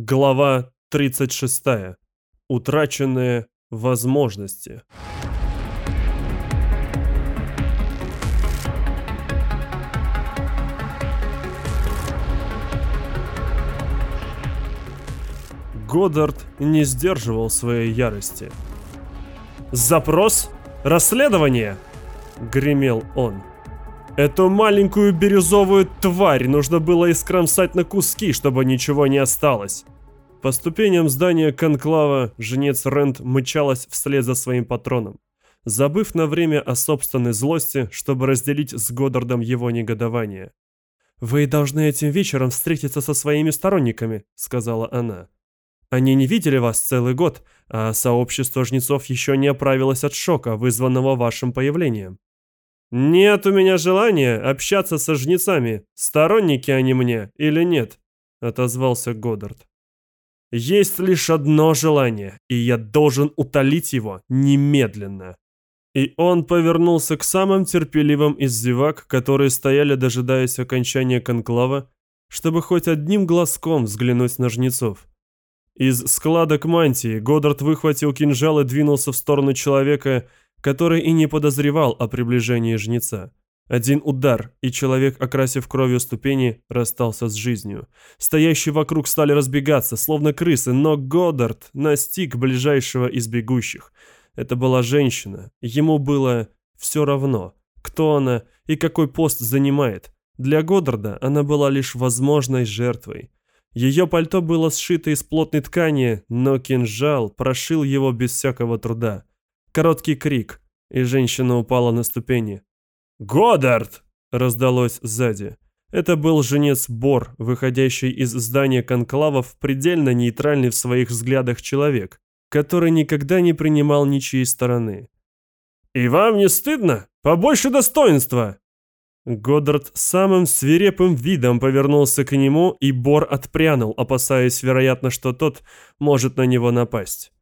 Глава 36. Утраченные возможности. Годдард не сдерживал своей ярости. «Запрос? Расследование?» — гремел он. Эту маленькую бирюзовую тварь нужно было искромсать на куски, чтобы ничего не осталось. По ступеням здания конклава жнец Рент мычалась вслед за своим патроном, забыв на время о собственной злости, чтобы разделить с Годдардом его негодование. «Вы должны этим вечером встретиться со своими сторонниками», — сказала она. «Они не видели вас целый год, а сообщество жнецов еще не оправилось от шока, вызванного вашим появлением. «Нет у меня желания общаться со жнецами, сторонники они мне или нет», — отозвался Годдард. «Есть лишь одно желание, и я должен утолить его немедленно». И он повернулся к самым терпеливым из зевак, которые стояли, дожидаясь окончания конклава, чтобы хоть одним глазком взглянуть на жнецов. Из складок мантии Годдард выхватил кинжал и двинулся в сторону человека, который и не подозревал о приближении жнеца. Один удар, и человек, окрасив кровью ступени, расстался с жизнью. Стоящие вокруг стали разбегаться, словно крысы, но Годдард настиг ближайшего из бегущих. Это была женщина. Ему было все равно, кто она и какой пост занимает. Для Годдарда она была лишь возможной жертвой. Ее пальто было сшито из плотной ткани, но кинжал прошил его без всякого труда. Короткий крик, и женщина упала на ступени. «Годдард!» — раздалось сзади. Это был женец Бор, выходящий из здания конклавов, предельно нейтральный в своих взглядах человек, который никогда не принимал ничьей стороны. «И вам не стыдно? Побольше достоинства!» Годдард самым свирепым видом повернулся к нему, и Бор отпрянул, опасаясь, вероятно, что тот может на него напасть.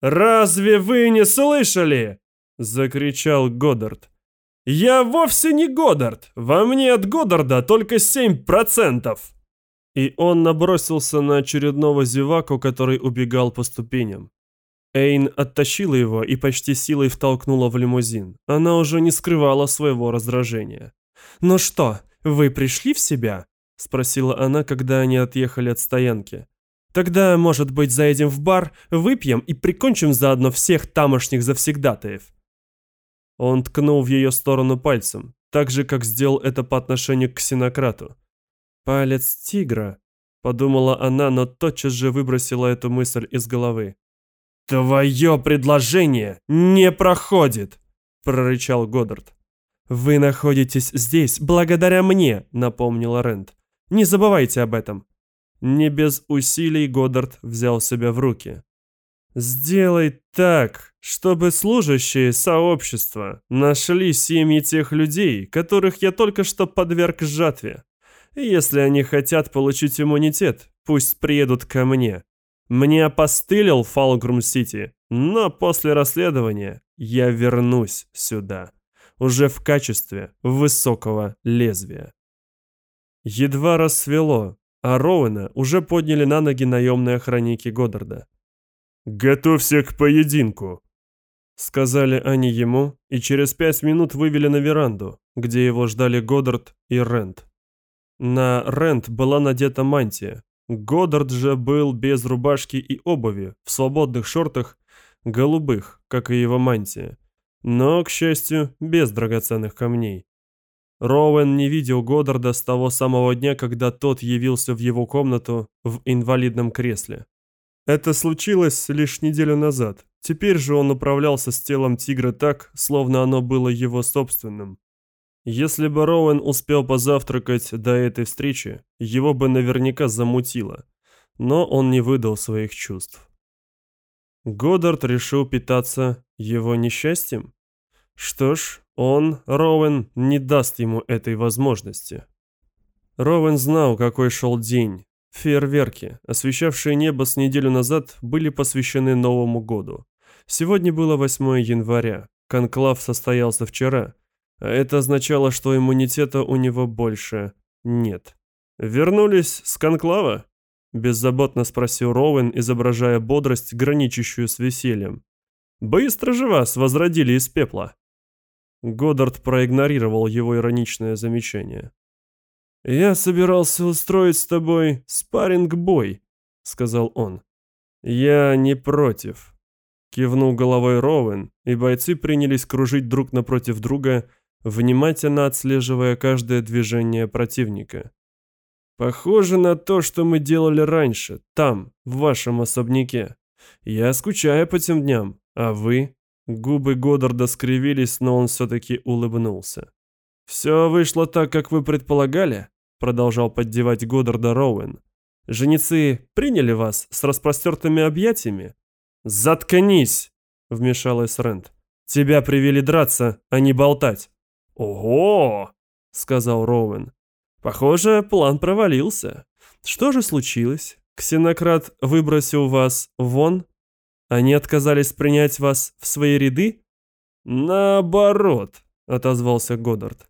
«Разве вы не слышали?» – закричал Годдард. «Я вовсе не Годдард! Во мне от Годдарда только 7%!» И он набросился на очередного зеваку, который убегал по ступеням. Эйн оттащила его и почти силой втолкнула в лимузин. Она уже не скрывала своего раздражения. «Ну что, вы пришли в себя?» – спросила она, когда они отъехали от стоянки. Тогда, может быть, заедем в бар, выпьем и прикончим заодно всех тамошних завсегдатаев». Он ткнул в ее сторону пальцем, так же, как сделал это по отношению к ксенократу. «Палец тигра», — подумала она, но тотчас же выбросила эту мысль из головы. «Твое предложение не проходит!» — прорычал Годдард. «Вы находитесь здесь благодаря мне», — напомнила Рент. «Не забывайте об этом. Не без усилий Годдард взял себя в руки. «Сделай так, чтобы служащие сообщества нашли семьи тех людей, которых я только что подверг жатве. если они хотят получить иммунитет, пусть приедут ко мне. Мне опостылил Фалгрум-Сити, но после расследования я вернусь сюда, уже в качестве высокого лезвия». Едва рассвело, а Роуэна уже подняли на ноги наемные охранники Годдарда. «Готовься к поединку», — сказали они ему, и через пять минут вывели на веранду, где его ждали Годдард и Рент. На Рент была надета мантия. Годдард же был без рубашки и обуви, в свободных шортах, голубых, как и его мантия, но, к счастью, без драгоценных камней. Роуэн не видел Годдарда с того самого дня, когда тот явился в его комнату в инвалидном кресле. Это случилось лишь неделю назад. Теперь же он управлялся с телом тигра так, словно оно было его собственным. Если бы Роуэн успел позавтракать до этой встречи, его бы наверняка замутило. Но он не выдал своих чувств. Годдард решил питаться его несчастьем? Что ж, он, Роуэн, не даст ему этой возможности. Роуэн знал, какой шел день. Фейерверки, освещавшие небо с неделю назад, были посвящены Новому году. Сегодня было 8 января. Конклав состоялся вчера. А это означало, что иммунитета у него больше нет. Вернулись с конклава? Беззаботно спросил Роуэн, изображая бодрость, граничащую с весельем. «Быстро же вас возродили из пепла!» Годдард проигнорировал его ироничное замечание. «Я собирался устроить с тобой спарринг-бой», — сказал он. «Я не против», — кивнул головой Роуэн, и бойцы принялись кружить друг напротив друга, внимательно отслеживая каждое движение противника. Похоже на то, что мы делали раньше, там, в вашем особняке. Я скучаю по тем дням, а вы? Губы Годдарда скривились, но он все-таки улыбнулся. «Все вышло так, как вы предполагали?» Продолжал поддевать Годдарда Роуэн. «Женицы приняли вас с распростертыми объятиями?» «Заткнись!» — вмешалась Рент. «Тебя привели драться, а не болтать». «Ого!» — сказал Роуэн. Похоже, план провалился. Что же случилось? Ксенократ выбросил вас вон? Они отказались принять вас в свои ряды? Наоборот, отозвался Годдард.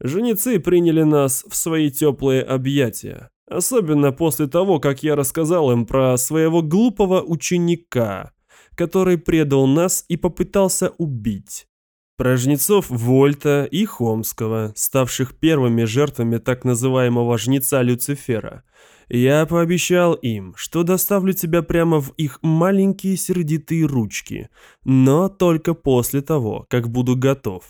Женицы приняли нас в свои теплые объятия. Особенно после того, как я рассказал им про своего глупого ученика, который предал нас и попытался убить про жнецов Вольта и Хомского, ставших первыми жертвами так называемого жнеца Люцифера. Я пообещал им, что доставлю тебя прямо в их маленькие сердитые ручки, но только после того, как буду готов.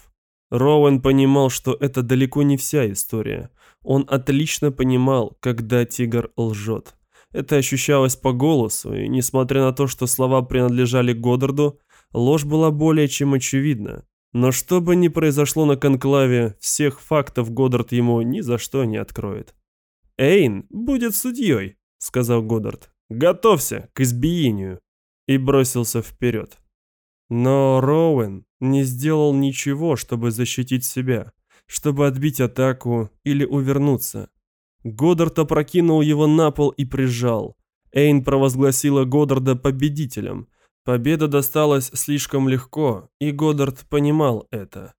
Роуэн понимал, что это далеко не вся история. Он отлично понимал, когда тигр лжет. Это ощущалось по голосу, и несмотря на то, что слова принадлежали Годдарду, ложь была более чем очевидна. Но что бы ни произошло на конклаве, всех фактов Годдард ему ни за что не откроет. «Эйн будет судьей», — сказал Годдард. «Готовься к избиению». И бросился вперед. Но Роуэн не сделал ничего, чтобы защитить себя, чтобы отбить атаку или увернуться. Годдард опрокинул его на пол и прижал. Эйн провозгласила Годдарда победителем, Победа досталась слишком легко, и Годдард понимал это.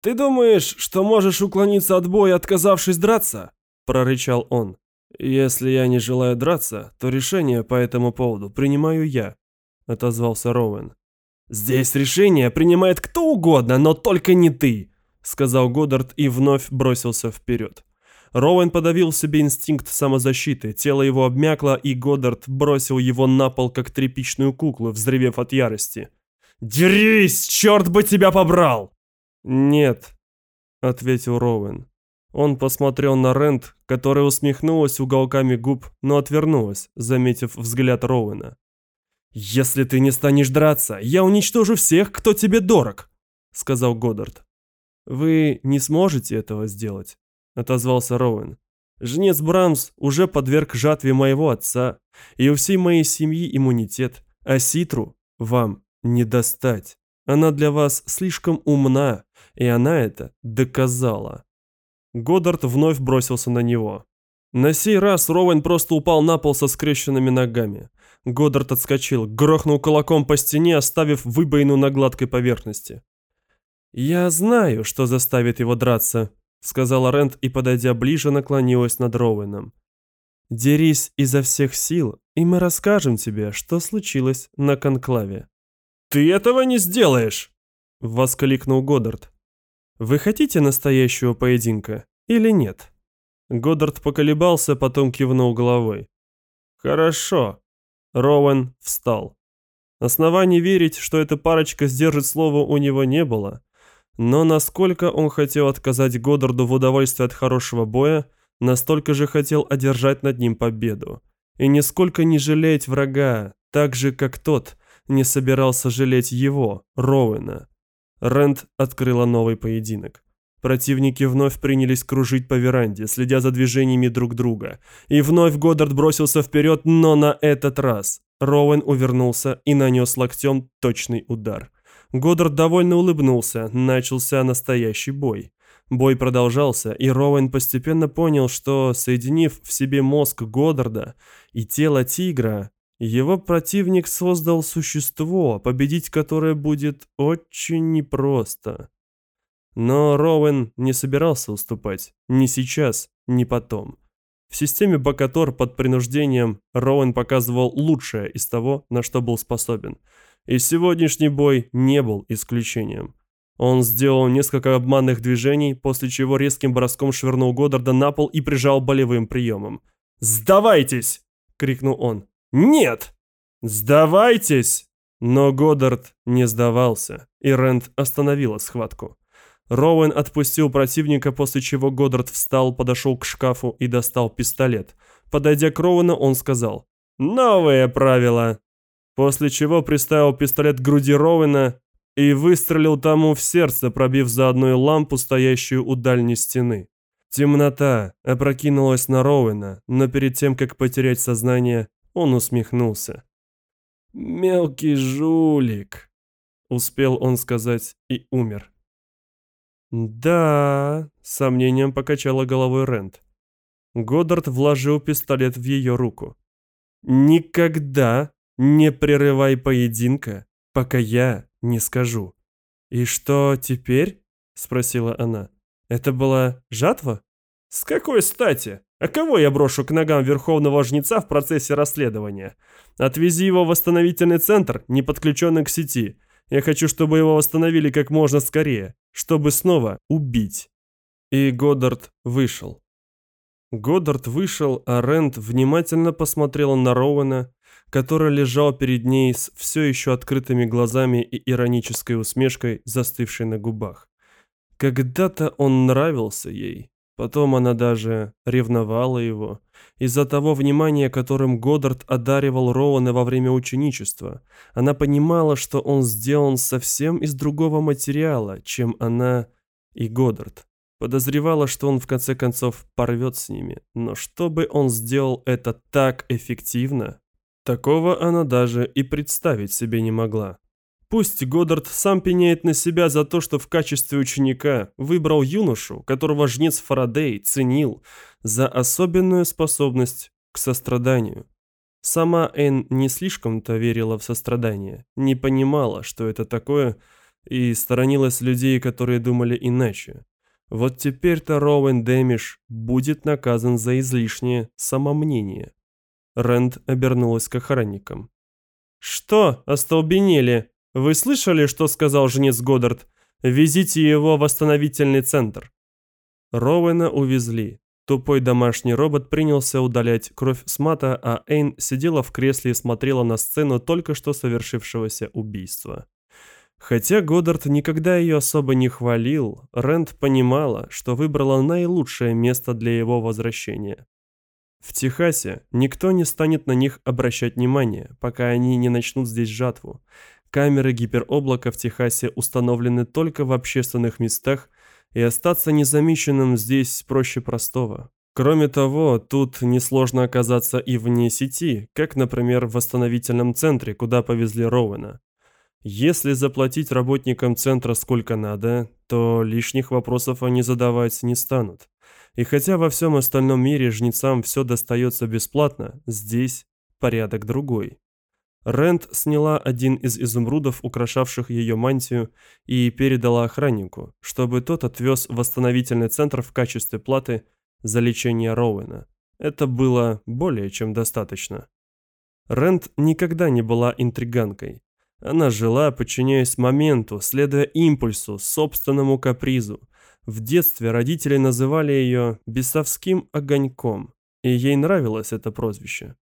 «Ты думаешь, что можешь уклониться от боя, отказавшись драться?» – прорычал он. «Если я не желаю драться, то решение по этому поводу принимаю я», – отозвался Роуэн. «Здесь решение принимает кто угодно, но только не ты», – сказал Годдард и вновь бросился вперед. Роуэн подавил в себе инстинкт самозащиты, тело его обмякло, и Годдард бросил его на пол, как тряпичную куклу, взревев от ярости. «Дерись, черт бы тебя побрал!» «Нет», — ответил Роуэн. Он посмотрел на Рент, которая усмехнулась уголками губ, но отвернулась, заметив взгляд Роуэна. «Если ты не станешь драться, я уничтожу всех, кто тебе дорог», — сказал Годдард. «Вы не сможете этого сделать», — отозвался Роуэн. «Жнец Брамс уже подверг жатве моего отца, и у всей моей семьи иммунитет, а Ситру вам не достать. Она для вас слишком умна, и она это доказала». Годдард вновь бросился на него. На сей раз Роуэн просто упал на пол со скрещенными ногами. Годдард отскочил, грохнул кулаком по стене, оставив выбоину на гладкой поверхности. «Я знаю, что заставит его драться», сказала Рент и, подойдя ближе, наклонилась над Роуэном. «Дерись изо всех сил, и мы расскажем тебе, что случилось на конклаве». «Ты этого не сделаешь!» — воскликнул Годдард. «Вы хотите настоящего поединка или нет?» Годдард поколебался, потом кивнул головой. «Хорошо». Роуэн встал. Оснований верить, что эта парочка сдержит слово, у него не было. Но насколько он хотел отказать Годдарду в удовольствии от хорошего боя, настолько же хотел одержать над ним победу. И нисколько не жалеть врага, так же, как тот не собирался жалеть его, Роуэна. Рэнд открыла новый поединок. Противники вновь принялись кружить по веранде, следя за движениями друг друга. И вновь Годдард бросился вперед, но на этот раз Роуэн увернулся и нанес локтем точный удар. Годдард довольно улыбнулся, начался настоящий бой. Бой продолжался, и Роуэн постепенно понял, что, соединив в себе мозг Годдарда и тело тигра, его противник создал существо, победить которое будет очень непросто. Но Роуэн не собирался уступать, ни сейчас, ни потом. В системе Бакатор под принуждением Роуэн показывал лучшее из того, на что был способен. И сегодняшний бой не был исключением. Он сделал несколько обманных движений, после чего резким броском швырнул Годдарда на пол и прижал болевым приемом. «Сдавайтесь!» — крикнул он. «Нет!» «Сдавайтесь!» Но Годдард не сдавался, и Рэнд остановила схватку. Роуэн отпустил противника, после чего Годдард встал, подошел к шкафу и достал пистолет. Подойдя к Роуэну, он сказал «Новые правила!» После чего приставил пистолет к груди Роуэна и выстрелил тому в сердце, пробив заодно и лампу, стоящую у дальней стены. Темнота опрокинулась на Роуэна, но перед тем, как потерять сознание, он усмехнулся. «Мелкий жулик», — успел он сказать и умер. «Да», — с сомнением покачала головой Рент. Годдард вложил пистолет в ее руку. «Никогда не прерывай поединка, пока я не скажу». «И что теперь?» — спросила она. «Это была жатва?» «С какой стати? А кого я брошу к ногам Верховного Жнеца в процессе расследования? Отвези его в восстановительный центр, не подключенный к сети. Я хочу, чтобы его восстановили как можно скорее, чтобы снова убить». И Годдард вышел. Годдард вышел, а Рент внимательно посмотрела на Роуэна, который лежал перед ней с все еще открытыми глазами и иронической усмешкой, застывшей на губах. Когда-то он нравился ей. Потом она даже ревновала его. Из-за того внимания, которым Годдард одаривал Роуэна во время ученичества, она понимала, что он сделан совсем из другого материала, чем она и Годдард. Подозревала, что он в конце концов порвет с ними, но чтобы он сделал это так эффективно, такого она даже и представить себе не могла. Пусть Годдард сам пеняет на себя за то, что в качестве ученика выбрал юношу, которого жнец Фарадей ценил за особенную способность к состраданию. Сама Энн не слишком-то верила в сострадание, не понимала, что это такое, и сторонилась людей, которые думали иначе. Вот теперь-то Роуэн Дэмиш будет наказан за излишнее самомнение. Рэнд обернулась к охранникам. «Что, остолбенели?» Вы слышали, что сказал жнец Годдард? Везите его в восстановительный центр. Роуэна увезли. Тупой домашний робот принялся удалять кровь с мата, а Эйн сидела в кресле и смотрела на сцену только что совершившегося убийства. Хотя Годдард никогда ее особо не хвалил, Рэнд понимала, что выбрала наилучшее место для его возвращения. В Техасе никто не станет на них обращать внимание, пока они не начнут здесь жатву. Камеры гипероблака в Техасе установлены только в общественных местах, и остаться незамеченным здесь проще простого. Кроме того, тут несложно оказаться и вне сети, как, например, в восстановительном центре, куда повезли Роуэна. Если заплатить работникам центра сколько надо, то лишних вопросов они задавать не станут. И хотя во всем остальном мире жнецам все достается бесплатно, здесь порядок другой. Рэнд сняла один из изумрудов, украшавших ее мантию, и передала охраннику, чтобы тот отвез в восстановительный центр в качестве платы за лечение Роуэна. Это было более чем достаточно. Рэнд никогда не была интриганкой. Она жила, подчиняясь моменту, следуя импульсу, собственному капризу. В детстве родители называли ее «бесовским огоньком», и ей нравилось это прозвище.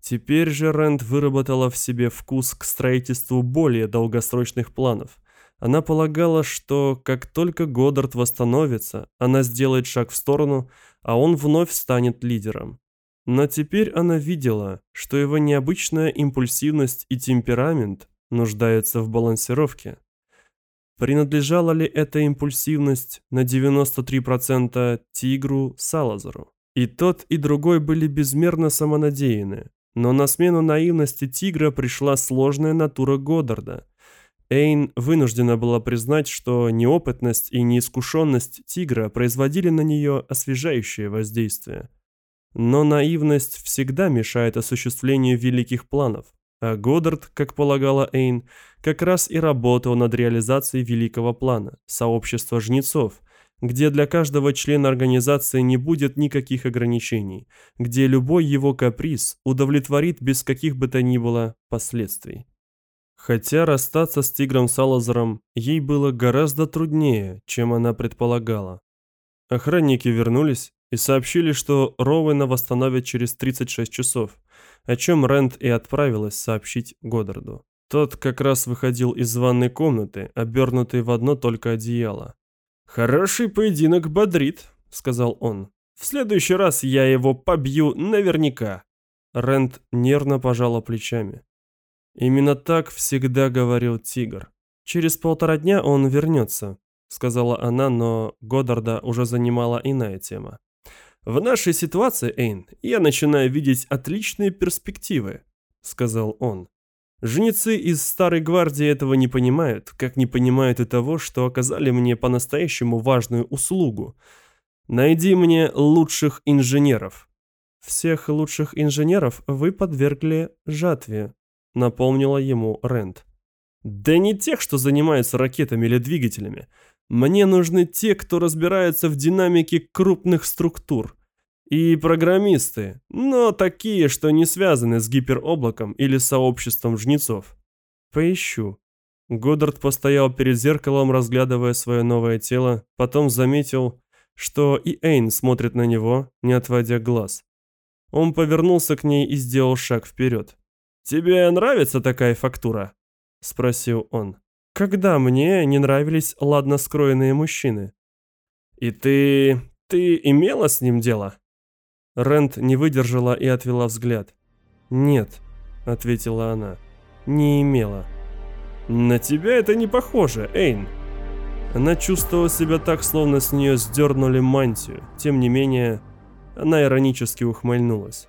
Теперь же Рэнд выработала в себе вкус к строительству более долгосрочных планов. Она полагала, что как только Годдард восстановится, она сделает шаг в сторону, а он вновь станет лидером. Но теперь она видела, что его необычная импульсивность и темперамент нуждаются в балансировке. Принадлежала ли эта импульсивность на 93% Тигру Салазару? И тот, и другой были безмерно самонадеяны, но на смену наивности тигра пришла сложная натура Годдарда. Эйн вынуждена была признать, что неопытность и неискушенность тигра производили на нее освежающее воздействие. Но наивность всегда мешает осуществлению великих планов, а Годдард, как полагала Эйн, как раз и работал над реализацией великого плана – сообщества жнецов, где для каждого члена организации не будет никаких ограничений, где любой его каприз удовлетворит без каких бы то ни было последствий. Хотя расстаться с Тигром Салазаром ей было гораздо труднее, чем она предполагала. Охранники вернулись и сообщили, что Роуэна восстановят через 36 часов, о чем Рэнд и отправилась сообщить Годдарду. Тот как раз выходил из ванной комнаты, обернутый в одно только одеяло. «Хороший поединок бодрит», — сказал он. «В следующий раз я его побью наверняка». Рэнд нервно пожала плечами. Именно так всегда говорил Тигр. «Через полтора дня он вернется», — сказала она, но Годдарда уже занимала иная тема. «В нашей ситуации, Эйн, я начинаю видеть отличные перспективы», — сказал он. Женицы из Старой Гвардии этого не понимают, как не понимают и того, что оказали мне по-настоящему важную услугу. Найди мне лучших инженеров. Всех лучших инженеров вы подвергли жатве, напомнила ему Рент. Да не тех, что занимаются ракетами или двигателями. Мне нужны те, кто разбирается в динамике крупных структур. И программисты, но такие, что не связаны с гипероблаком или сообществом жнецов. Поищу. Годдард постоял перед зеркалом, разглядывая свое новое тело, потом заметил, что и Эйн смотрит на него, не отводя глаз. Он повернулся к ней и сделал шаг вперед. «Тебе нравится такая фактура?» – спросил он. «Когда мне не нравились ладно скроенные мужчины?» «И ты... ты имела с ним дело?» Рент не выдержала и отвела взгляд. «Нет», — ответила она, — «не имела». «На тебя это не похоже, Эйн». Она чувствовала себя так, словно с нее сдернули мантию. Тем не менее, она иронически ухмыльнулась.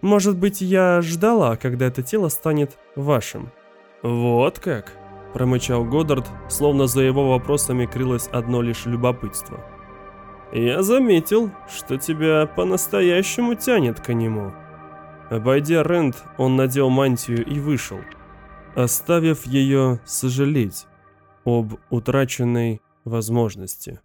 «Может быть, я ждала, когда это тело станет вашим?» «Вот как?» – промычал Годдард, словно за его вопросами крылось одно лишь любопытство. Я заметил, что тебя по-настоящему тянет к нему. Обойдя Рент, он надел мантию и вышел, оставив ее сожалеть об утраченной возможности.